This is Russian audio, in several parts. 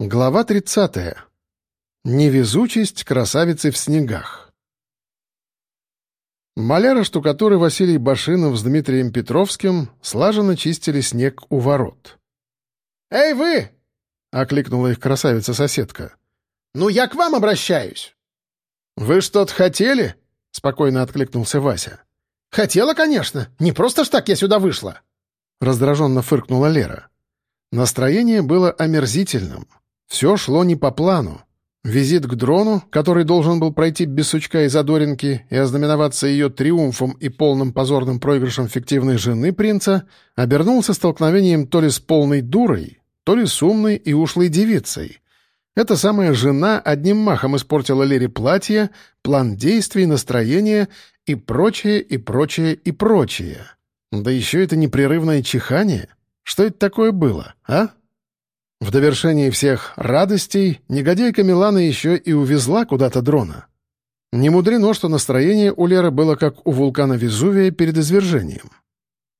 Глава 30. Невезучесть красавицы в снегах. Маляра штукатуры Василий Башинов с Дмитрием Петровским слаженно чистили снег у ворот. «Эй, вы!» — окликнула их красавица-соседка. «Ну, я к вам обращаюсь!» «Вы что-то хотели?» — спокойно откликнулся Вася. «Хотела, конечно. Не просто ж так я сюда вышла!» Раздраженно фыркнула Лера. Настроение было омерзительным. Все шло не по плану. Визит к дрону, который должен был пройти без сучка и задоринки и ознаменоваться ее триумфом и полным позорным проигрышем фиктивной жены принца, обернулся столкновением то ли с полной дурой, то ли с умной и ушлой девицей. Эта самая жена одним махом испортила Лере платье, план действий, настроение и прочее, и прочее, и прочее. Да еще это непрерывное чихание. Что это такое было, а? В довершении всех радостей негодяйка Милана еще и увезла куда-то дрона. Не мудрено, что настроение у Леры было как у вулкана Везувия перед извержением.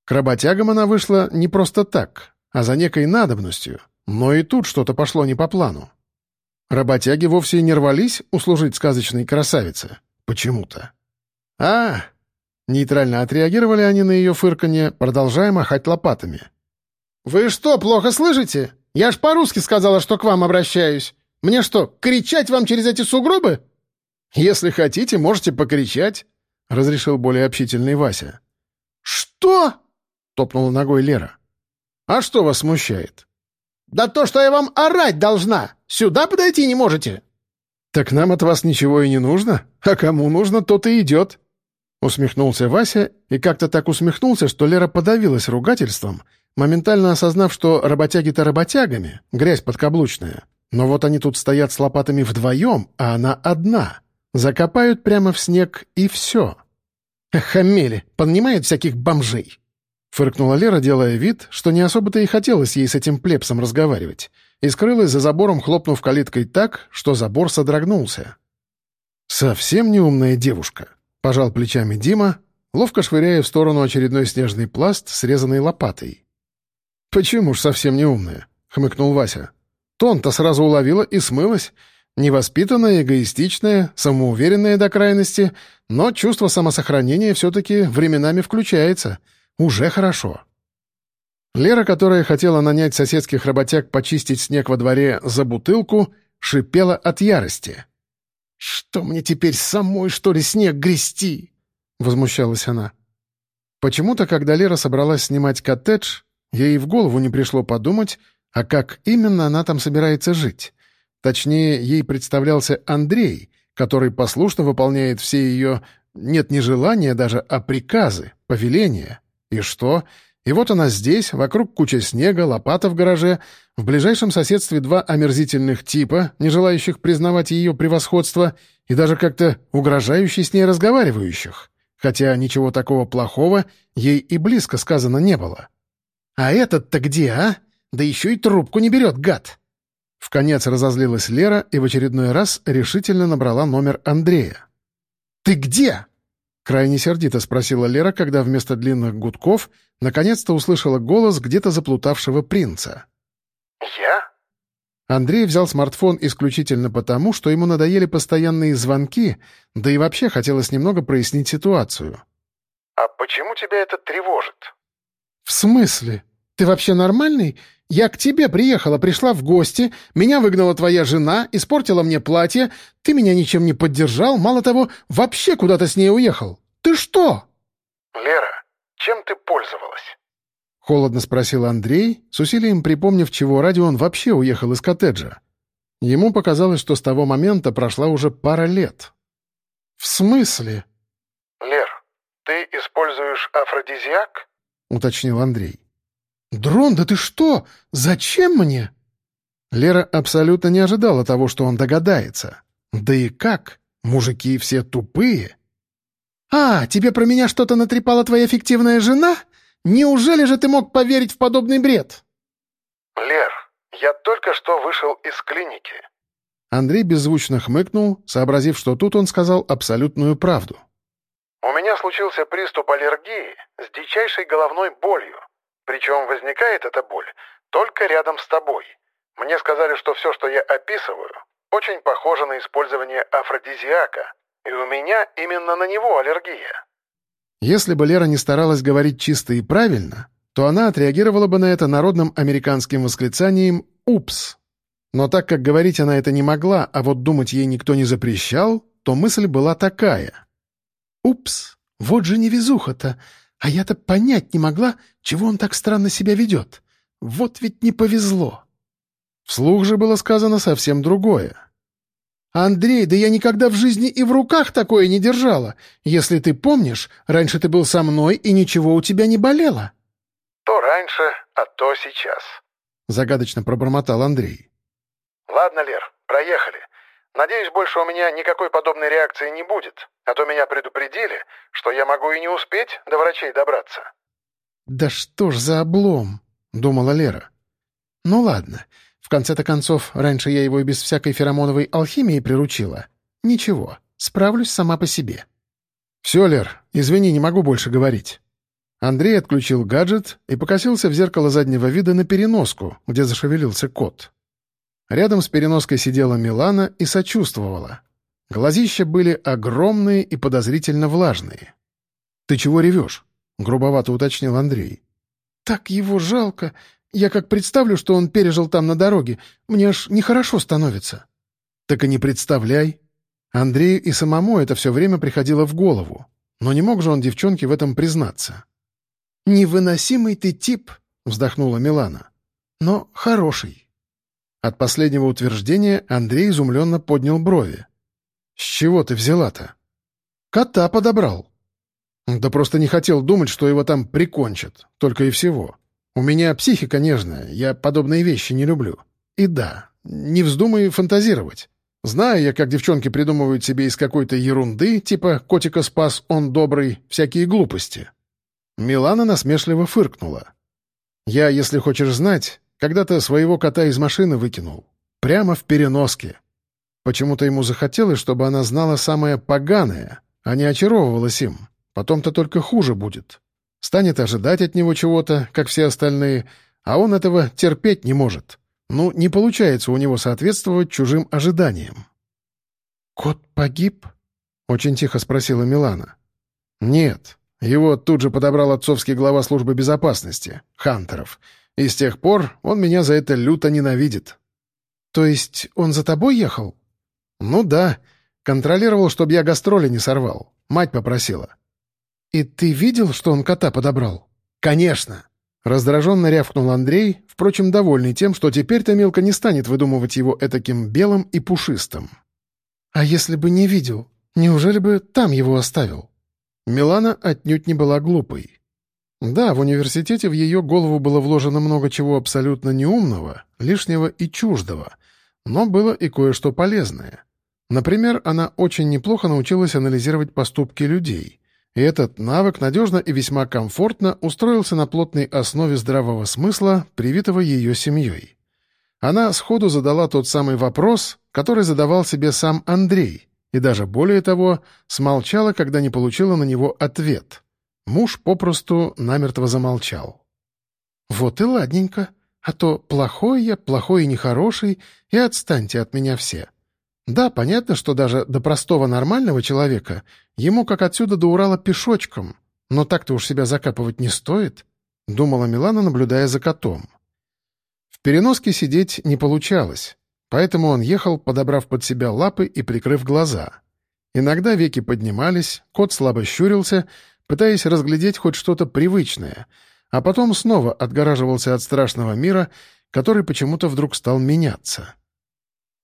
К работягам она вышла не просто так, а за некой надобностью, но и тут что-то пошло не по плану. Работяги вовсе не рвались услужить сказочной красавице. Почему-то. «А!» Нейтрально отреагировали они на ее фырканье, продолжая махать лопатами. «Вы что, плохо слышите? Я ж по-русски сказала, что к вам обращаюсь. Мне что, кричать вам через эти сугробы?» «Если хотите, можете покричать», — разрешил более общительный Вася. «Что?» — топнула ногой Лера. «А что вас смущает?» «Да то, что я вам орать должна! Сюда подойти не можете!» «Так нам от вас ничего и не нужно, а кому нужно, тот и идет», Усмехнулся Вася и как-то так усмехнулся, что Лера подавилась ругательством, моментально осознав, что работяги-то работягами, грязь подкаблучная. Но вот они тут стоят с лопатами вдвоем, а она одна. Закопают прямо в снег, и все. «Хамели, поднимает всяких бомжей!» Фыркнула Лера, делая вид, что не особо-то и хотелось ей с этим плепсом разговаривать, и скрылась за забором, хлопнув калиткой так, что забор содрогнулся. «Совсем неумная девушка», — пожал плечами Дима, ловко швыряя в сторону очередной снежный пласт, срезанный лопатой. «Почему ж совсем не умная?» — хмыкнул Вася. «Тон-то сразу уловила и смылась. Невоспитанная, эгоистичная, самоуверенная до крайности, но чувство самосохранения все-таки временами включается. Уже хорошо». Лера, которая хотела нанять соседских работяг почистить снег во дворе за бутылку, шипела от ярости. «Что мне теперь самой, что ли, снег грести?» — возмущалась она. Почему-то, когда Лера собралась снимать коттедж, Ей в голову не пришло подумать, а как именно она там собирается жить. Точнее, ей представлялся Андрей, который послушно выполняет все ее, нет не желания даже, а приказы, повеления. И что? И вот она здесь, вокруг куча снега, лопата в гараже, в ближайшем соседстве два омерзительных типа, не желающих признавать ее превосходство, и даже как-то угрожающие с ней разговаривающих. Хотя ничего такого плохого ей и близко сказано не было. «А этот-то где, а? Да еще и трубку не берет, гад!» В конец разозлилась Лера и в очередной раз решительно набрала номер Андрея. «Ты где?» Крайне сердито спросила Лера, когда вместо длинных гудков наконец-то услышала голос где-то заплутавшего принца. «Я?» Андрей взял смартфон исключительно потому, что ему надоели постоянные звонки, да и вообще хотелось немного прояснить ситуацию. «А почему тебя это тревожит?» «В смысле? Ты вообще нормальный? Я к тебе приехала, пришла в гости, меня выгнала твоя жена, испортила мне платье, ты меня ничем не поддержал, мало того, вообще куда-то с ней уехал. Ты что?» «Лера, чем ты пользовалась?» Холодно спросил Андрей, с усилием припомнив, чего ради он вообще уехал из коттеджа. Ему показалось, что с того момента прошла уже пара лет. «В смысле?» «Лер, ты используешь афродизиак?» — уточнил Андрей. «Дрон, да ты что? Зачем мне?» Лера абсолютно не ожидала того, что он догадается. Да и как? Мужики все тупые. «А, тебе про меня что-то натрепала твоя фиктивная жена? Неужели же ты мог поверить в подобный бред?» «Лер, я только что вышел из клиники». Андрей беззвучно хмыкнул, сообразив, что тут он сказал абсолютную правду. У меня случился приступ аллергии с дичайшей головной болью. Причем возникает эта боль только рядом с тобой. Мне сказали, что все, что я описываю, очень похоже на использование афродизиака, и у меня именно на него аллергия. Если бы Лера не старалась говорить чисто и правильно, то она отреагировала бы на это народным американским восклицанием «Упс!». Но так как говорить она это не могла, а вот думать ей никто не запрещал, то мысль была такая. «Упс! Вот же невезуха-то! А я-то понять не могла, чего он так странно себя ведет. Вот ведь не повезло!» Вслух же было сказано совсем другое. «Андрей, да я никогда в жизни и в руках такое не держала. Если ты помнишь, раньше ты был со мной, и ничего у тебя не болело». То раньше, а то сейчас. Загадочно пробормотал Андрей. Ладно, Лер, проехали. Надеюсь, больше у меня никакой подобной реакции не будет, а то меня предупредили, что я могу и не успеть до врачей добраться. «Да что ж за облом?» — думала Лера. «Ну ладно, в конце-то концов, раньше я его и без всякой феромоновой алхимии приручила. Ничего, справлюсь сама по себе». «Все, Лер, извини, не могу больше говорить». Андрей отключил гаджет и покосился в зеркало заднего вида на переноску, где зашевелился кот. Рядом с переноской сидела Милана и сочувствовала. Глазища были огромные и подозрительно влажные. «Ты чего ревешь?» — грубовато уточнил Андрей. «Так его жалко. Я как представлю, что он пережил там на дороге, мне аж нехорошо становится». «Так и не представляй». Андрею и самому это все время приходило в голову. Но не мог же он девчонке в этом признаться. «Невыносимый ты тип», — вздохнула Милана. «Но хороший». От последнего утверждения Андрей изумленно поднял брови. «С чего ты взяла-то?» «Кота подобрал». «Да просто не хотел думать, что его там прикончат. Только и всего. У меня психика нежная, я подобные вещи не люблю. И да, не вздумай фантазировать. Знаю я, как девчонки придумывают себе из какой-то ерунды, типа «котика спас, он добрый», всякие глупости. Милана насмешливо фыркнула. «Я, если хочешь знать, когда-то своего кота из машины выкинул. Прямо в переноске. Почему-то ему захотелось, чтобы она знала самое поганое, а не очаровывалась им. Потом-то только хуже будет. Станет ожидать от него чего-то, как все остальные, а он этого терпеть не может. Ну, не получается у него соответствовать чужим ожиданиям. «Кот погиб?» — очень тихо спросила Милана. «Нет, его тут же подобрал отцовский глава службы безопасности, Хантеров. И с тех пор он меня за это люто ненавидит. То есть он за тобой ехал? Ну да. Контролировал, чтобы я гастроли не сорвал. Мать попросила. И ты видел, что он кота подобрал? Конечно. Раздраженно рявкнул Андрей, впрочем, довольный тем, что теперь-то Милка не станет выдумывать его этаким белым и пушистым. «А если бы не видел, неужели бы там его оставил?» Милана отнюдь не была глупой. Да, в университете в ее голову было вложено много чего абсолютно неумного, лишнего и чуждого, но было и кое-что полезное. Например, она очень неплохо научилась анализировать поступки людей, и этот навык надежно и весьма комфортно устроился на плотной основе здравого смысла, привитого ее семьей. Она сходу задала тот самый вопрос, который задавал себе сам Андрей, и даже более того, смолчала, когда не получила на него ответ. Муж попросту намертво замолчал. «Вот и ладненько, а то плохой я, плохой и нехороший, и отстаньте от меня все. Да, понятно, что даже до простого нормального человека ему как отсюда до Урала пешочком, но так-то уж себя закапывать не стоит», — думала Милана, наблюдая за котом. В переноске сидеть не получалось. Поэтому он ехал, подобрав под себя лапы и прикрыв глаза. Иногда веки поднимались, кот слабо щурился, пытаясь разглядеть хоть что-то привычное, а потом снова отгораживался от страшного мира, который почему-то вдруг стал меняться.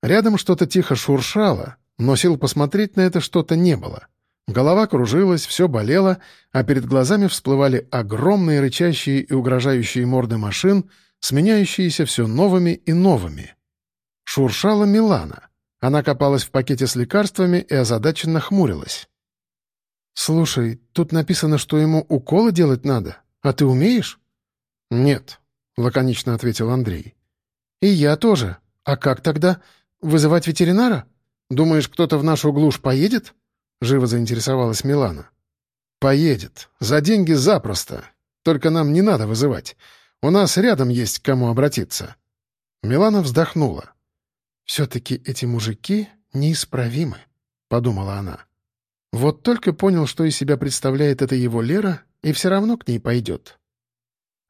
Рядом что-то тихо шуршало, но сил посмотреть на это что-то не было. Голова кружилась, все болело, а перед глазами всплывали огромные рычащие и угрожающие морды машин, сменяющиеся все новыми и новыми. Шуршала Милана. Она копалась в пакете с лекарствами и озадаченно хмурилась. «Слушай, тут написано, что ему уколы делать надо. А ты умеешь?» «Нет», — лаконично ответил Андрей. «И я тоже. А как тогда? Вызывать ветеринара? Думаешь, кто-то в нашу глушь поедет?» — живо заинтересовалась Милана. «Поедет. За деньги запросто. Только нам не надо вызывать. У нас рядом есть к кому обратиться». Милана вздохнула. «Все-таки эти мужики неисправимы», — подумала она. «Вот только понял, что из себя представляет эта его Лера, и все равно к ней пойдет».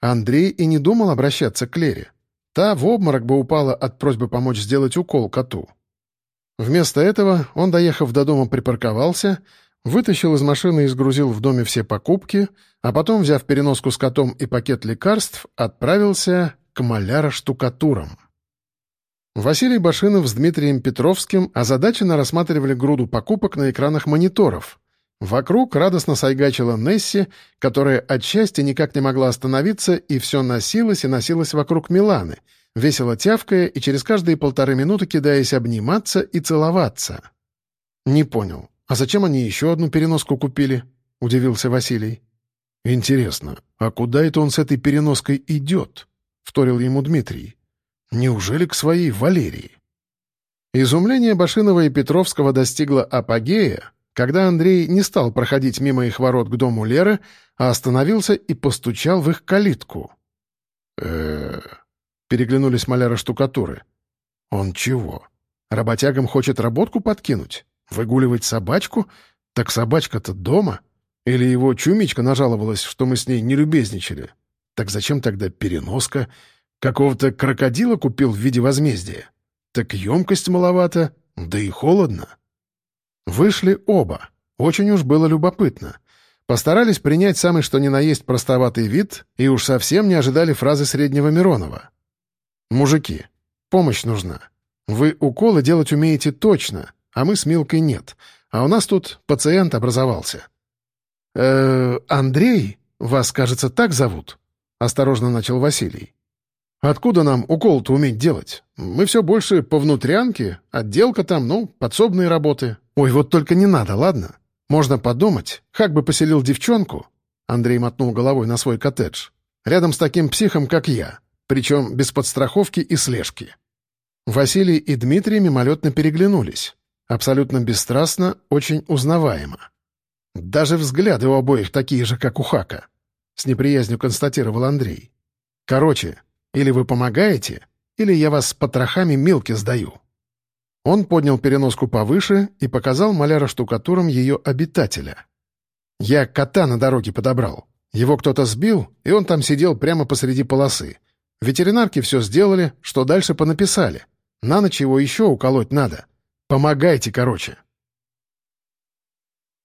Андрей и не думал обращаться к Лере. Та в обморок бы упала от просьбы помочь сделать укол коту. Вместо этого он, доехав до дома, припарковался, вытащил из машины и сгрузил в доме все покупки, а потом, взяв переноску с котом и пакет лекарств, отправился к маляра-штукатурам. Василий Башинов с Дмитрием Петровским озадаченно рассматривали груду покупок на экранах мониторов. Вокруг радостно сайгачила Несси, которая от счастья никак не могла остановиться и все носилась и носилась вокруг Миланы — весело тявкая и через каждые полторы минуты кидаясь обниматься и целоваться. «Не понял. А зачем они еще одну переноску купили?» — удивился Василий. «Интересно, а куда это он с этой переноской идет?» — вторил ему Дмитрий. «Неужели к своей Валерии?» Изумление Башинова и Петровского достигло апогея, когда Андрей не стал проходить мимо их ворот к дому Леры, а остановился и постучал в их калитку. э Переглянулись маляра штукатуры. «Он чего? Работягам хочет работку подкинуть? Выгуливать собачку? Так собачка-то дома? Или его чумичка нажаловалась, что мы с ней не любезничали? Так зачем тогда переноска? Какого-то крокодила купил в виде возмездия? Так емкость маловато, да и холодно». Вышли оба. Очень уж было любопытно. Постарались принять самый что ни на есть простоватый вид и уж совсем не ожидали фразы среднего Миронова. «Мужики, помощь нужна. Вы уколы делать умеете точно, а мы с Милкой нет. А у нас тут пациент образовался». «Э, Андрей? Вас, кажется, так зовут?» — осторожно начал Василий. «Откуда нам укол-то уметь делать? Мы все больше по внутрянке, отделка там, ну, подсобные работы. Ой, вот только не надо, ладно? Можно подумать, как бы поселил девчонку...» Андрей мотнул головой на свой коттедж. «Рядом с таким психом, как я причем без подстраховки и слежки. Василий и Дмитрий мимолетно переглянулись. Абсолютно бесстрастно, очень узнаваемо. Даже взгляды у обоих такие же, как у Хака. С неприязнью констатировал Андрей. Короче, или вы помогаете, или я вас с потрохами Милки сдаю. Он поднял переноску повыше и показал маляра-штукатурам ее обитателя. Я кота на дороге подобрал. Его кто-то сбил, и он там сидел прямо посреди полосы. Ветеринарки все сделали, что дальше понаписали. На ночь его еще уколоть надо. Помогайте, короче.